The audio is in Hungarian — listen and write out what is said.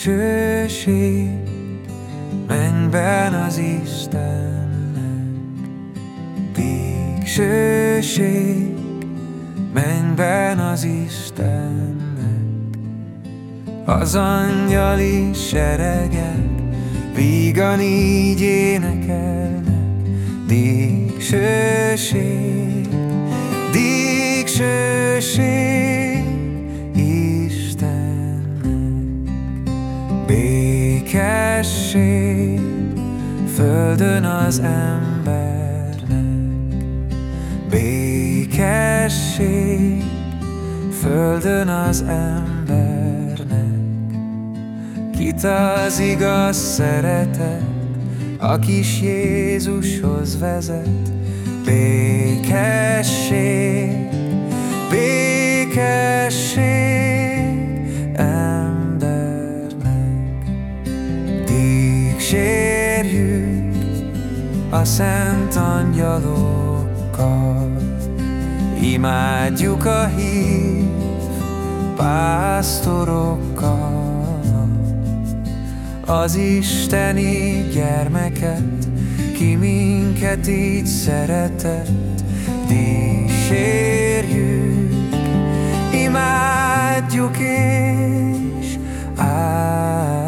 Dicsőség mennyben az Istennek. Dicsőség mennyben az Istennek. Az angyali seregek vígan így énekelnek. Dicsőség, dicsőség Békesség földön az embernek. Békesség földön az embernek. Kit az igaz szeretet, a kis Jézushoz vezet. Békesség, Sérjük a szent angyalokkal, Imádjuk a hív pásztorokkal, Az Isteni gyermeket, ki minket így szeretett, Dísérjük, imádjuk és áldjuk.